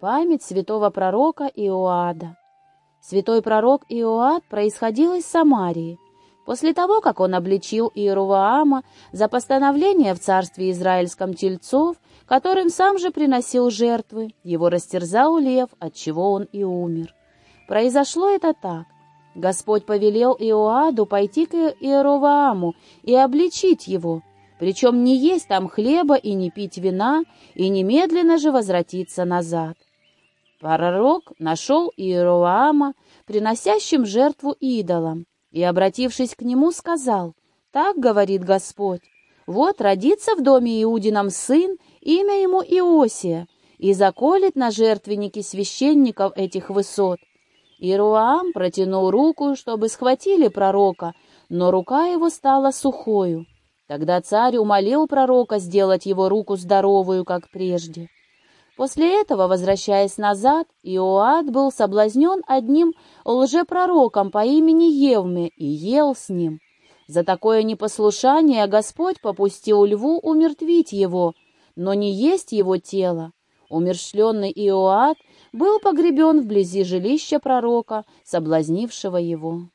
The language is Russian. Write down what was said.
Память святого пророка Иоада. Святой пророк Иоад происходил из Самарии. После того, как он обличил Иеровоама за постановление в царстве израильском тельцов, которым сам же приносил жертвы, его растерзал лев, от чего он и умер. Произошло это так. Господь повелел Иоаду пойти к Иеровоаму и обличить его, причем не есть там хлеба и не пить вина, и немедленно же возвратиться назад. Пророк нашел Иеровоама, приносящим жертву идолам, и, обратившись к нему, сказал, «Так говорит Господь, вот родится в доме Иудином сын, имя ему Иосия, и заколет на жертвенники священников этих высот, Ируам протянул руку, чтобы схватили пророка, но рука его стала сухою. Тогда царь умолил пророка сделать его руку здоровую, как прежде. После этого, возвращаясь назад, Иоад был соблазнен одним лжепророком по имени Евме и ел с ним. За такое непослушание Господь попустил льву умертвить его, но не есть его тело. Умершленный Иоад был погребен вблизи жилища пророка, соблазнившего его.